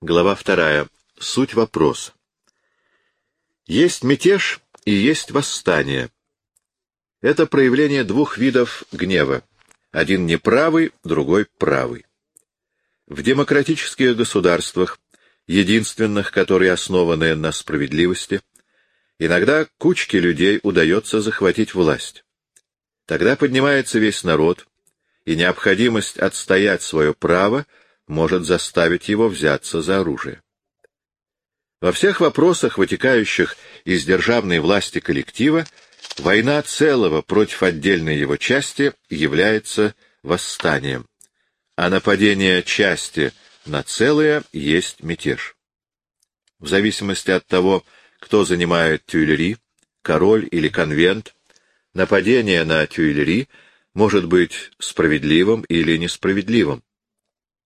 Глава вторая. Суть вопроса. Есть мятеж и есть восстание. Это проявление двух видов гнева. Один неправый, другой правый. В демократических государствах, единственных, которые основаны на справедливости, иногда кучке людей удается захватить власть. Тогда поднимается весь народ, и необходимость отстоять свое право может заставить его взяться за оружие. Во всех вопросах, вытекающих из державной власти коллектива, война целого против отдельной его части является восстанием, а нападение части на целое есть мятеж. В зависимости от того, кто занимает Тюильри, король или конвент, нападение на Тюильри может быть справедливым или несправедливым.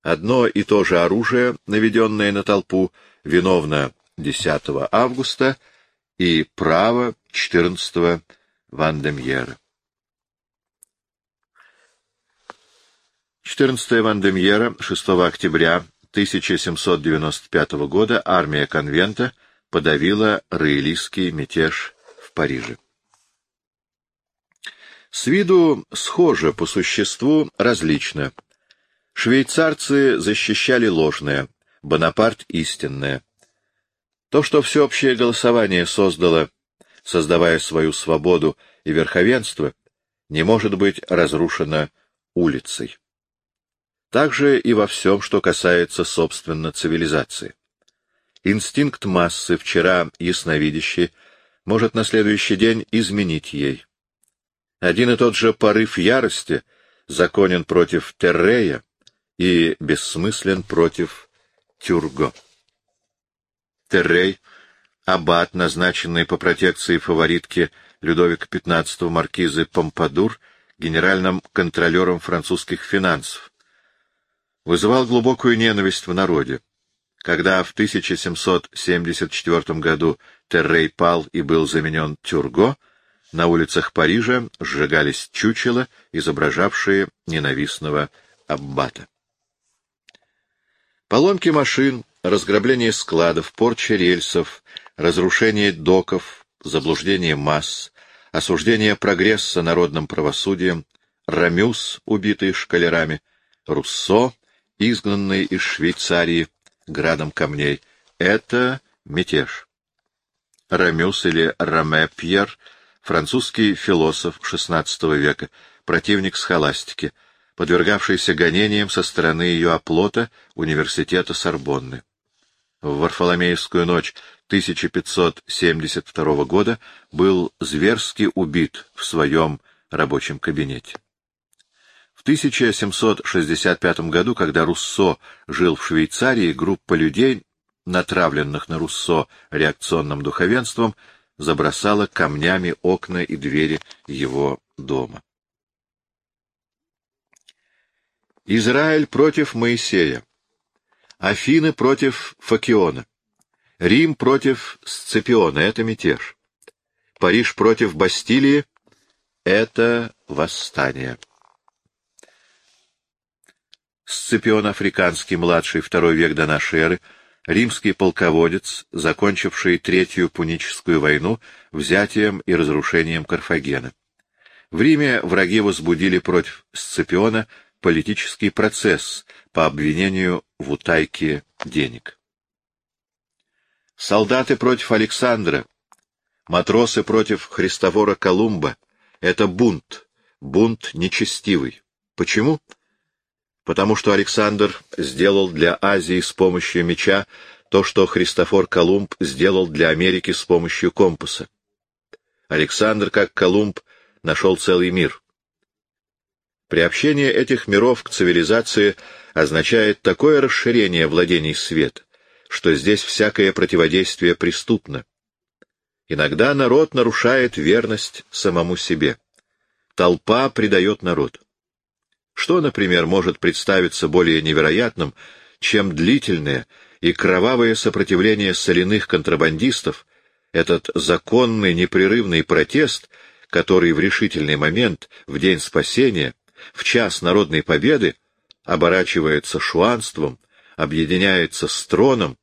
Одно и то же оружие, наведенное на толпу, виновно 10 августа и право 14 Вандемьера. 14 Вандемьера, 6 октября 1795 года армия конвента подавила роялистский мятеж в Париже. С виду схоже, по существу различно. Швейцарцы защищали ложное, Бонапарт — истинное. То, что всеобщее голосование создало, создавая свою свободу и верховенство, не может быть разрушено улицей. Также и во всем, что касается, собственно, цивилизации. Инстинкт массы, вчера ясновидящий, может на следующий день изменить ей. Один и тот же порыв ярости законен против Террея и бессмыслен против Тюрго. Террей, аббат, назначенный по протекции фаворитки Людовика XV маркизы Помпадур генеральным контролером французских финансов, вызывал глубокую ненависть в народе. Когда в 1774 году Террей пал и был заменен Тюрго, на улицах Парижа сжигались чучела, изображавшие ненавистного аббата. Поломки машин, разграбление складов, порча рельсов, разрушение доков, заблуждение масс, осуждение прогресса народным правосудием, Рамюс, убитый шкалерами, Руссо, изгнанный из Швейцарии градом камней — это мятеж. Рамюс или Раме Пьер — французский философ XVI века, противник схоластики, подвергавшийся гонениям со стороны ее оплота университета Сорбонны в Варфоломеевскую ночь 1572 года был зверски убит в своем рабочем кабинете. В 1765 году, когда Руссо жил в Швейцарии, группа людей, натравленных на Руссо реакционным духовенством, забросала камнями окна и двери его дома. Израиль против Моисея Афины против Факиона. Рим против Сципиона — это мятеж. Париж против Бастилии — это восстание. Сципион Африканский, младший, второй век до нашей эры, римский полководец, закончивший Третью Пуническую войну взятием и разрушением Карфагена. В Риме враги возбудили против Сципиона политический процесс по обвинению в утайке денег. Солдаты против Александра, матросы против Христофора Колумба — это бунт, бунт нечестивый. Почему? Потому что Александр сделал для Азии с помощью меча то, что Христофор Колумб сделал для Америки с помощью компаса. Александр, как Колумб, нашел целый мир. Приобщение этих миров к цивилизации означает такое расширение владений света, что здесь всякое противодействие преступно. Иногда народ нарушает верность самому себе. Толпа предает народ. Что, например, может представиться более невероятным, чем длительное и кровавое сопротивление соляных контрабандистов, этот законный непрерывный протест, который в решительный момент, в день спасения, в час народной победы оборачивается шуанством, объединяется с троном,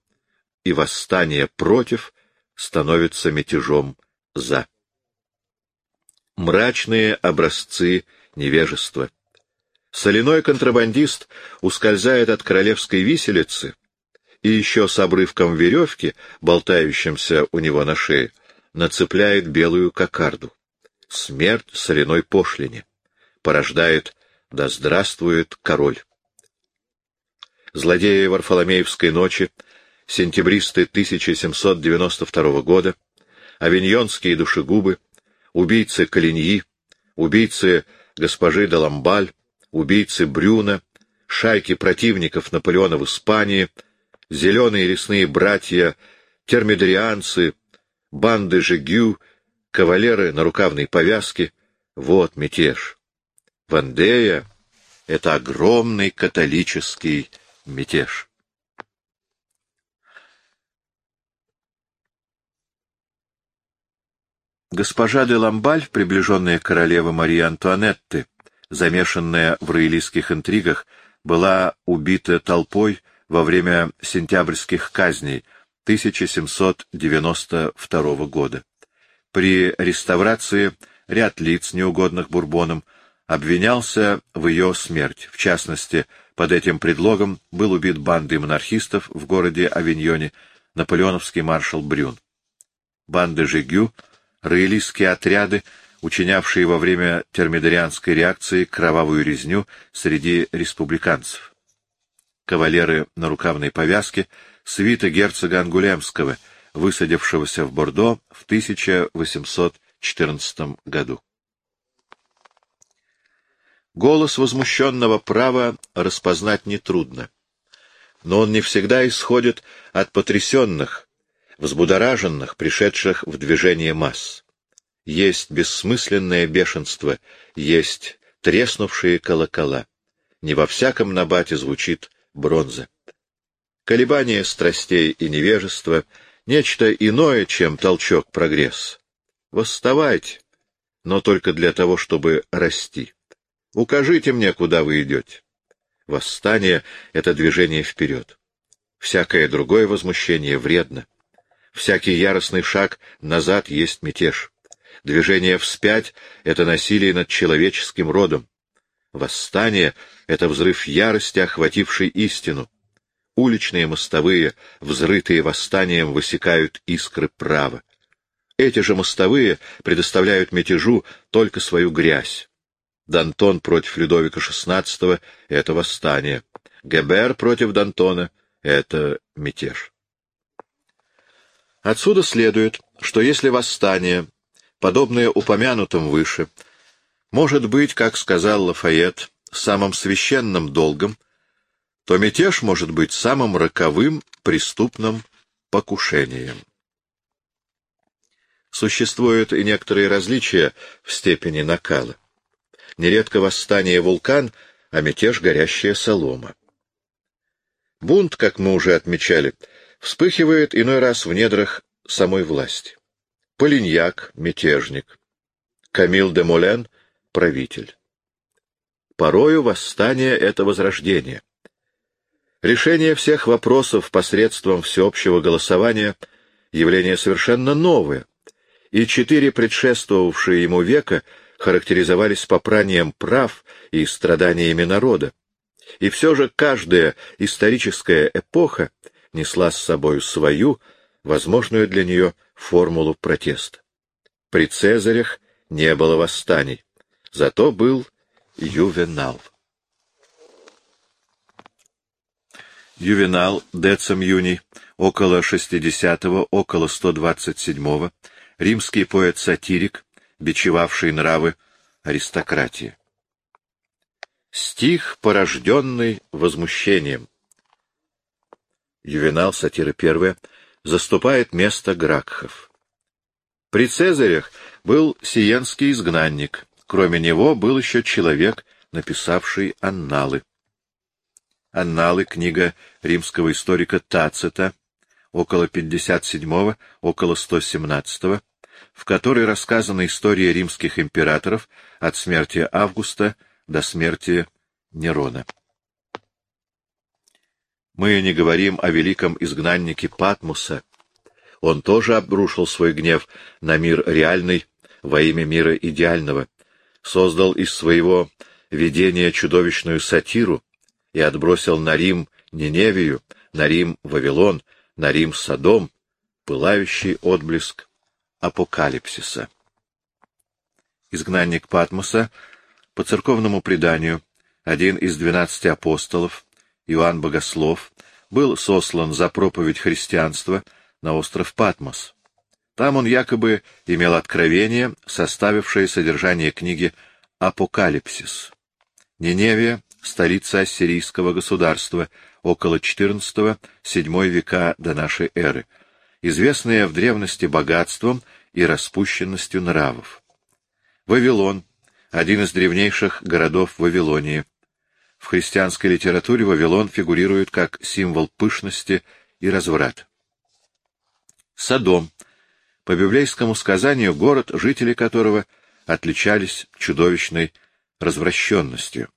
и восстание против становится мятежом за. Мрачные образцы невежества. Соляной контрабандист ускользает от королевской виселицы и еще с обрывком веревки, болтающимся у него на шее, нацепляет белую кокарду. Смерть соляной пошлине порождает «Да здравствует король». Злодеи Варфоломеевской ночи, сентябристы 1792 года, авиньонские душегубы, убийцы Калиньи, убийцы госпожи де Ламбаль, убийцы Брюна, шайки противников Наполеона в Испании, зеленые лесные братья, термидорианцы, банды Жегю, кавалеры на рукавной повязке — вот мятеж. Вандея — это огромный католический мятеж. Госпожа де Ламбаль, приближенная королева Марии Антуанетты, замешанная в роялистских интригах, была убита толпой во время сентябрьских казней 1792 года. При реставрации ряд лиц, неугодных Бурбонам, обвинялся в ее смерть. В частности, под этим предлогом был убит бандой монархистов в городе Авиньоне наполеоновский маршал Брюн. Банды Жигю — роялистские отряды, учинявшие во время термидорианской реакции кровавую резню среди республиканцев. Кавалеры на рукавной повязке, свита герцога Ангулемского, высадившегося в Бордо в 1814 году. Голос возмущенного права распознать нетрудно, но он не всегда исходит от потрясенных, взбудораженных, пришедших в движение масс. Есть бессмысленное бешенство, есть треснувшие колокола. Не во всяком набате звучит бронза. Колебание страстей и невежества — нечто иное, чем толчок прогресс. Восставайте, но только для того, чтобы расти. Укажите мне, куда вы идете. Восстание — это движение вперед. Всякое другое возмущение вредно. Всякий яростный шаг назад есть мятеж. Движение вспять — это насилие над человеческим родом. Восстание — это взрыв ярости, охвативший истину. Уличные мостовые, взрытые восстанием, высекают искры права. Эти же мостовые предоставляют мятежу только свою грязь. Дантон против Людовика XVI — это восстание. Гебер против Дантона — это мятеж. Отсюда следует, что если восстание, подобное упомянутым выше, может быть, как сказал Лафайет, самым священным долгом, то мятеж может быть самым роковым преступным покушением. Существуют и некоторые различия в степени накала. Нередко восстание вулкан, а мятеж — горящая солома. Бунт, как мы уже отмечали, — вспыхивает иной раз в недрах самой власти. Полиньяк — мятежник, Камил де Молен — правитель. Порою восстание — это возрождение. Решение всех вопросов посредством всеобщего голосования — явление совершенно новое, и четыре предшествовавшие ему века характеризовались попранием прав и страданиями народа. И все же каждая историческая эпоха несла с собою свою, возможную для нее, формулу протеста. При Цезарях не было восстаний, зато был Ювенал. Ювенал, Децем Юний, около 60-го, около 127-го, римский поэт-сатирик, бичевавший нравы аристократии. Стих, порожденный возмущением. Ювенал, сатира первая, заступает место Гракхов. При Цезарях был сиенский изгнанник, кроме него был еще человек, написавший анналы. Анналы — книга римского историка Тацита, около 57-го, около 117-го, в которой рассказана история римских императоров от смерти Августа до смерти Нерона. Мы не говорим о великом изгнаннике Патмуса. Он тоже обрушил свой гнев на мир реальный во имя мира идеального, создал из своего видения чудовищную сатиру и отбросил на Рим Ниневию, на Рим Вавилон, на Рим Содом, пылающий отблеск апокалипсиса. Изгнанник Патмоса, по церковному преданию, один из двенадцати апостолов, Иоанн Богослов, был сослан за проповедь христианства на остров Патмос. Там он якобы имел откровение, составившее содержание книги «Апокалипсис». Ниневия, столица ассирийского государства, около XIV-VII века до нашей эры, известная в древности богатством и распущенностью нравов. Вавилон, один из древнейших городов Вавилонии. В христианской литературе Вавилон фигурирует как символ пышности и разврата. Содом, по библейскому сказанию, город, жители которого отличались чудовищной развращенностью.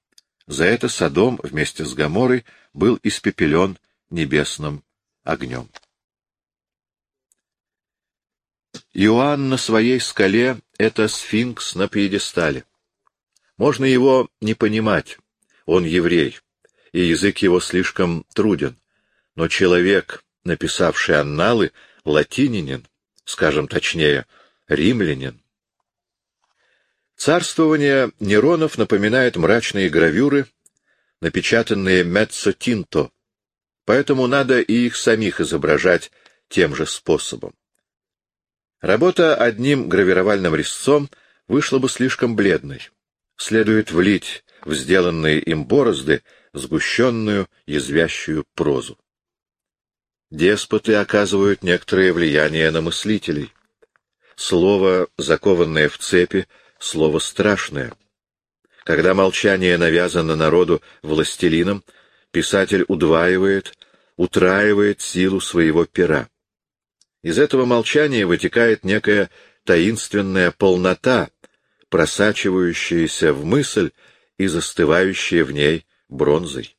За это Содом вместе с Гоморой был испепелен небесным огнем. Иоанн на своей скале — это сфинкс на пьедестале. Можно его не понимать, он еврей, и язык его слишком труден, но человек, написавший анналы, латининин, скажем точнее, римлянин. Царствование Неронов напоминает мрачные гравюры, напечатанные меццо-тинто, поэтому надо и их самих изображать тем же способом. Работа одним гравировальным резцом вышла бы слишком бледной. Следует влить в сделанные им борозды сгущенную, язвящую прозу. Деспоты оказывают некоторое влияние на мыслителей. Слово, закованное в цепи, слово страшное. Когда молчание навязано народу властелином, писатель удваивает, утраивает силу своего пера. Из этого молчания вытекает некая таинственная полнота, просачивающаяся в мысль и застывающая в ней бронзой.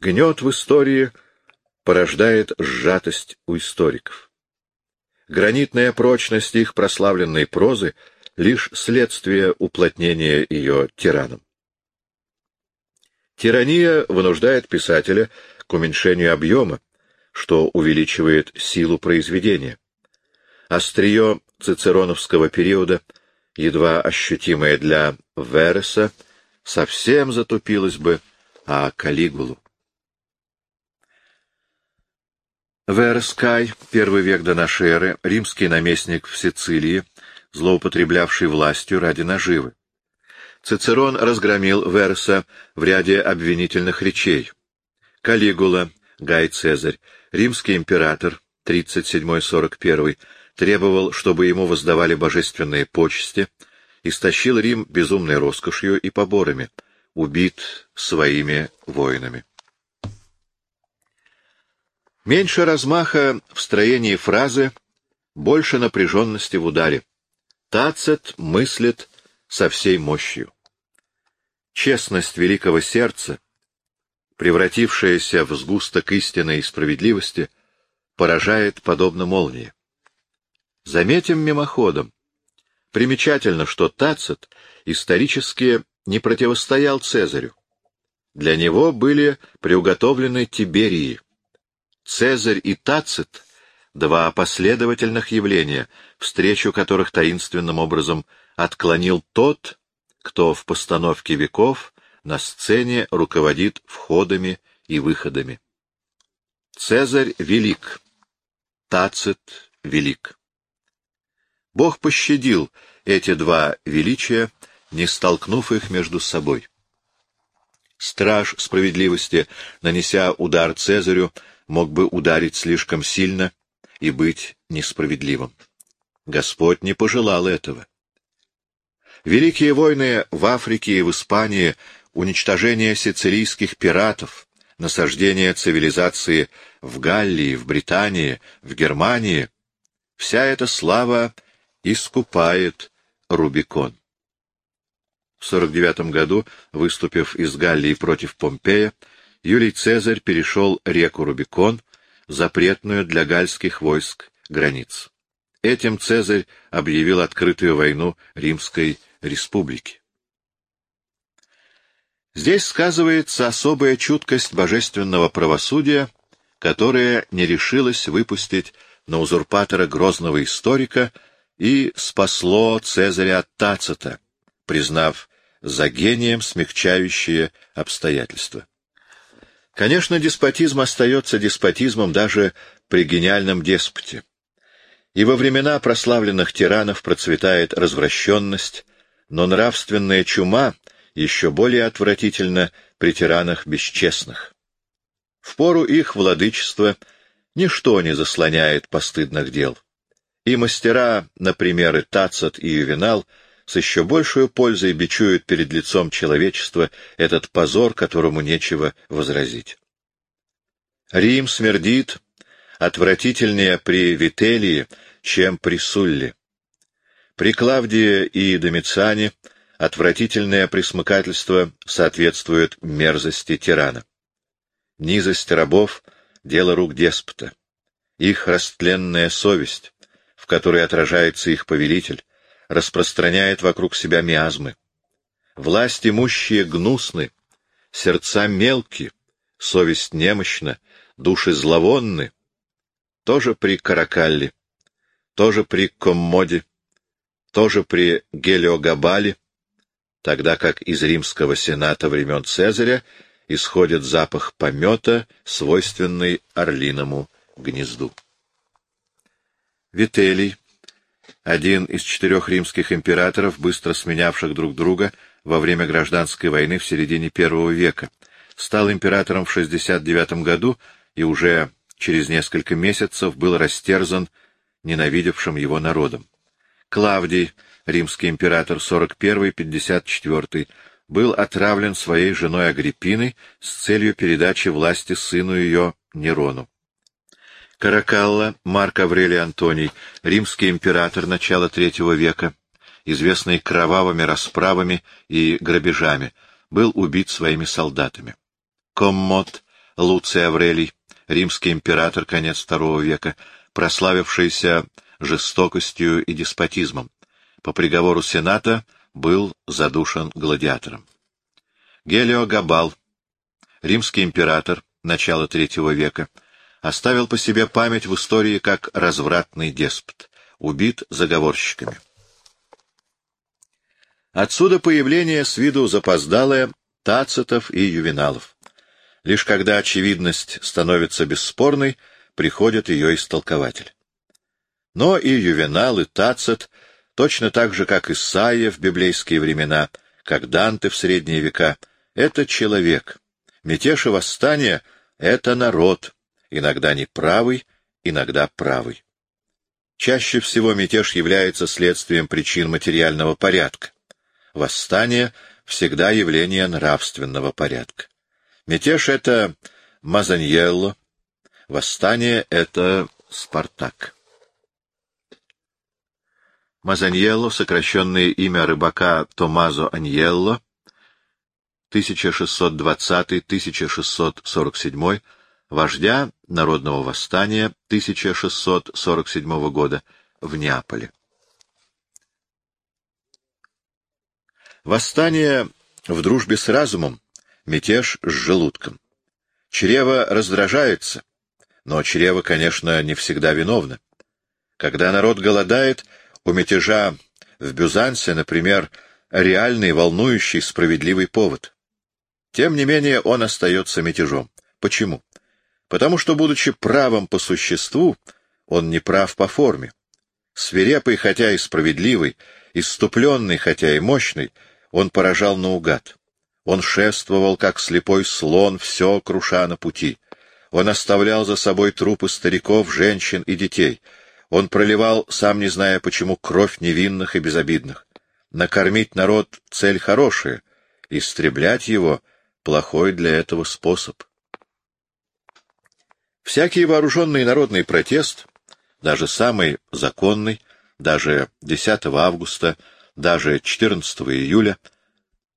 Гнет в истории порождает сжатость у историков. Гранитная прочность их прославленной прозы — лишь следствие уплотнения ее тираном. Тирания вынуждает писателя к уменьшению объема, что увеличивает силу произведения. Острие цицероновского периода, едва ощутимое для Вереса, совсем затупилось бы, а Калигулу. Верес Кай, первый век до нашей эры, римский наместник в Сицилии, злоупотреблявший властью ради наживы. Цицерон разгромил Вереса в ряде обвинительных речей. Калигула, Гай Цезарь, римский император 37-41 требовал, чтобы ему воздавали божественные почести, истощил Рим безумной роскошью и поборами, убит своими воинами. Меньше размаха в строении фразы, больше напряженности в ударе. Тацет мыслит со всей мощью. Честность великого сердца, превратившаяся в сгусток истины и справедливости, поражает подобно молнии. Заметим мимоходом. Примечательно, что Тацет исторически не противостоял Цезарю. Для него были приуготовлены Тиберии. Цезарь и Тацет — два последовательных явления, встречу которых таинственным образом отклонил тот, кто в постановке веков на сцене руководит входами и выходами. Цезарь велик, Тацит велик. Бог пощадил эти два величия, не столкнув их между собой. Страж справедливости, нанеся удар Цезарю, мог бы ударить слишком сильно и быть несправедливым. Господь не пожелал этого. Великие войны в Африке и в Испании, уничтожение сицилийских пиратов, насаждение цивилизации в Галлии, в Британии, в Германии — вся эта слава искупает Рубикон. В 49 году, выступив из Галлии против Помпея, Юлий Цезарь перешел реку Рубикон, запретную для гальских войск границ. Этим Цезарь объявил открытую войну Римской республике. Здесь сказывается особая чуткость божественного правосудия, которая не решилась выпустить на узурпатора грозного историка и спасло Цезаря от Тацита, признав за гением смягчающие обстоятельства. Конечно, деспотизм остается деспотизмом даже при гениальном деспоте. И во времена прославленных тиранов процветает развращенность, но нравственная чума еще более отвратительна при тиранах бесчестных. В пору их владычества ничто не заслоняет постыдных дел. И мастера, например, и Тацит, и Ювенал, с еще большей пользой бичуют перед лицом человечества этот позор, которому нечего возразить. Рим смердит отвратительнее при Вителии, чем при Сулле. При Клавдии и Домициане отвратительное присмыкательство соответствует мерзости тирана. Низость рабов — дело рук деспота. Их растленная совесть, в которой отражается их повелитель, распространяет вокруг себя миазмы. Власть имущие гнусны, сердца мелки, совесть немощна, души зловонны. Тоже при Каракалле, тоже при Коммоде, тоже при Гелиогабале, тогда как из римского сената времен Цезаря исходит запах помета, свойственный орлиному гнезду. Вителий, один из четырех римских императоров, быстро сменявших друг друга во время гражданской войны в середине первого века, стал императором в 69 году и уже через несколько месяцев был растерзан ненавидевшим его народом. Клавдий, римский император 41-54, был отравлен своей женой Агриппиной с целью передачи власти сыну ее Нерону. Каракалла, Марк Аврелий Антоний, римский император начала III века, известный кровавыми расправами и грабежами, был убит своими солдатами. Коммод, Луций Аврелий, римский император конец II века, прославившийся жестокостью и деспотизмом, по приговору Сената был задушен гладиатором. Гелио Габал, римский император начала III века, оставил по себе память в истории как развратный деспот, убит заговорщиками. Отсюда появление с виду запоздалое тацитов и ювеналов. Лишь когда очевидность становится бесспорной, приходит ее истолкователь. Но и ювенал, и тацит, точно так же, как Исаия в библейские времена, как Данте в средние века, — это человек. Мятеж и восстание — это народ, иногда неправый, иногда правый. Чаще всего мятеж является следствием причин материального порядка. Восстание — всегда явление нравственного порядка. Мятеж — это Мазаньелло, восстание — это Спартак. Мазаньелло, сокращенное имя рыбака Томазо Аньелло, 1620-1647, вождя народного восстания 1647 года в Неаполе. Восстание в дружбе с разумом, мятеж с желудком. Чрево раздражается, но чрево, конечно, не всегда виновно. Когда народ голодает, у мятежа в Бюзансе, например, реальный, волнующий, справедливый повод. Тем не менее он остается мятежом. Почему? Потому что, будучи правым по существу, он не прав по форме. Свирепый, хотя и справедливый, иступленный, хотя и мощный, он поражал наугад. Он шествовал, как слепой слон, все круша на пути. Он оставлял за собой трупы стариков, женщин и детей. Он проливал, сам не зная почему, кровь невинных и безобидных. Накормить народ — цель хорошая, истреблять его — плохой для этого способ. Всякий вооруженный народный протест, даже самый законный, даже 10 августа, даже 14 июля,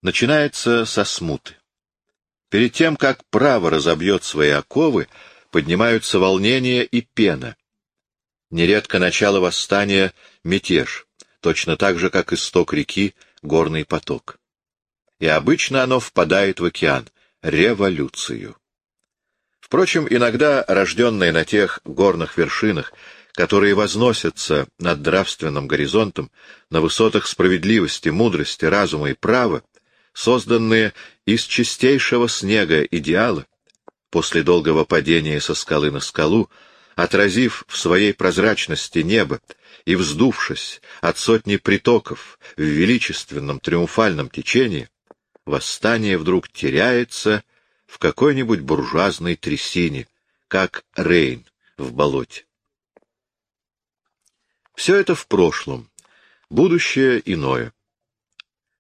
начинается со смуты. Перед тем, как право разобьет свои оковы, поднимаются волнения и пена. Нередко начало восстания — мятеж, точно так же, как исток реки — горный поток. И обычно оно впадает в океан — революцию. Впрочем, иногда, рожденные на тех горных вершинах, которые возносятся над нравственным горизонтом, на высотах справедливости, мудрости, разума и права, созданные из чистейшего снега идеала, после долгого падения со скалы на скалу, отразив в своей прозрачности небо и вздувшись от сотни притоков в величественном триумфальном течении, восстание вдруг теряется в какой-нибудь буржуазной трясине, как Рейн в болоте. Все это в прошлом, будущее иное.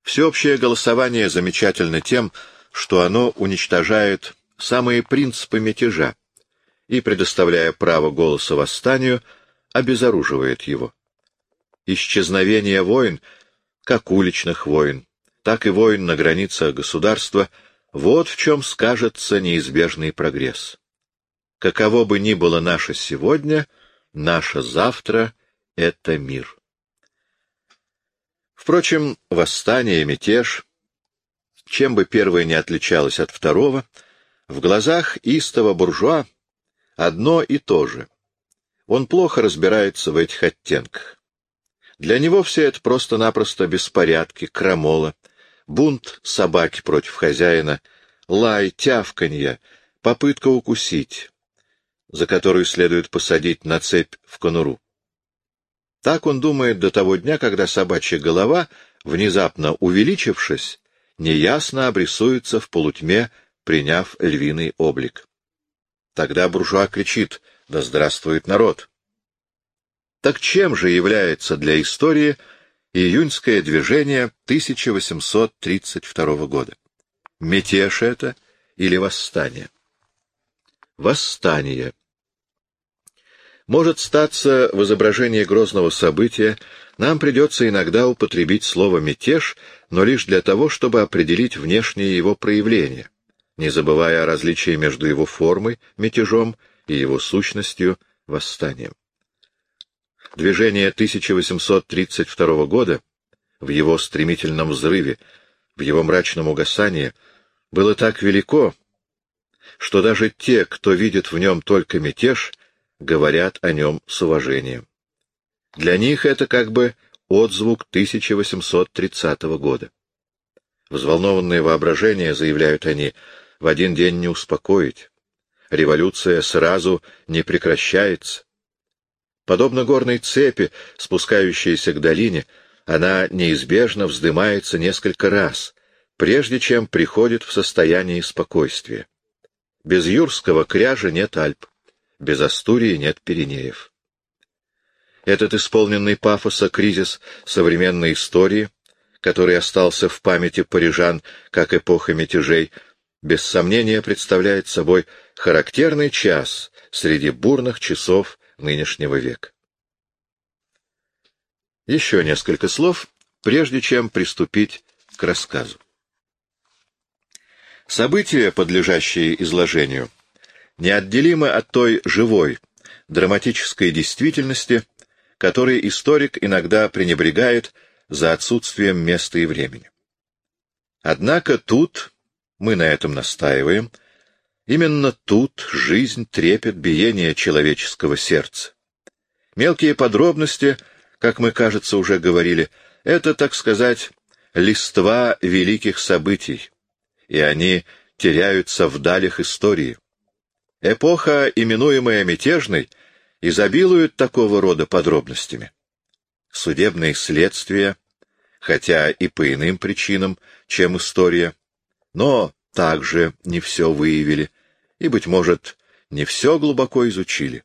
Всеобщее голосование замечательно тем, что оно уничтожает самые принципы мятежа и, предоставляя право голоса восстанию, обезоруживает его. Исчезновение войн, как уличных войн, так и войн на границах государства — вот в чем скажется неизбежный прогресс. Каково бы ни было наше сегодня, наше завтра — это мир. Впрочем, восстание, мятеж, чем бы первое не отличалось от второго, в глазах истого буржуа одно и то же. Он плохо разбирается в этих оттенках. Для него все это просто-напросто беспорядки, крамола, бунт собаки против хозяина, лай, тявканье, попытка укусить, за которую следует посадить на цепь в конуру. Так он думает до того дня, когда собачья голова, внезапно увеличившись, неясно обрисуется в полутьме, приняв львиный облик. Тогда буржуа кричит «Да здравствует народ!». Так чем же является для истории июньское движение 1832 года. Мятеж это или восстание? Восстание. Может статься в изображении грозного события, нам придется иногда употребить слово «мятеж», но лишь для того, чтобы определить внешнее его проявление, не забывая о различии между его формой, мятежом, и его сущностью, восстанием. Движение 1832 года, в его стремительном взрыве, в его мрачном угасании, было так велико, что даже те, кто видит в нем только мятеж, говорят о нем с уважением. Для них это как бы отзвук 1830 года. Взволнованное воображение, заявляют они, в один день не успокоить. Революция сразу не прекращается. Подобно горной цепи, спускающейся к долине, она неизбежно вздымается несколько раз, прежде чем приходит в состояние спокойствия. Без Юрского кряжа нет Альп, без Астурии нет Пиренеев. Этот исполненный пафоса кризис современной истории, который остался в памяти парижан как эпоха мятежей, без сомнения представляет собой характерный час среди бурных часов нынешнего века. Еще несколько слов, прежде чем приступить к рассказу. События, подлежащие изложению, неотделимы от той живой, драматической действительности, которой историк иногда пренебрегает за отсутствием места и времени. Однако тут, мы на этом настаиваем, Именно тут жизнь трепет биение человеческого сердца. Мелкие подробности, как мы, кажется, уже говорили, это, так сказать, листва великих событий, и они теряются в далях истории. Эпоха, именуемая мятежной, изобилует такого рода подробностями. Судебные следствия, хотя и по иным причинам, чем история, но также не все выявили, и, быть может, не все глубоко изучили.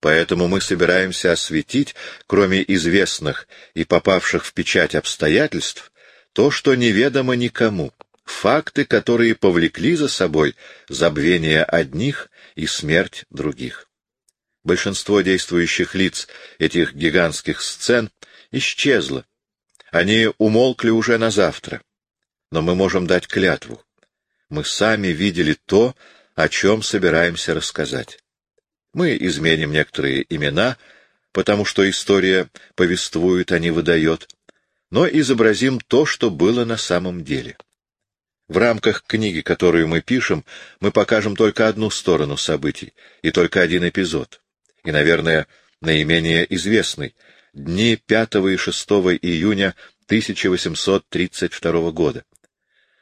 Поэтому мы собираемся осветить, кроме известных и попавших в печать обстоятельств, то, что неведомо никому, факты, которые повлекли за собой забвение одних и смерть других. Большинство действующих лиц этих гигантских сцен исчезло. Они умолкли уже на завтра. Но мы можем дать клятву. Мы сами видели то, о чем собираемся рассказать. Мы изменим некоторые имена, потому что история повествует, а не выдает, но изобразим то, что было на самом деле. В рамках книги, которую мы пишем, мы покажем только одну сторону событий и только один эпизод. И, наверное, наименее известный — дни 5 и 6 июня 1832 года.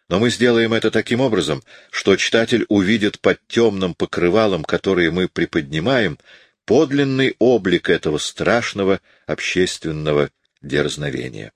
Но мы сделаем это таким образом, что читатель увидит под темным покрывалом, которое мы приподнимаем, подлинный облик этого страшного общественного дерзновения.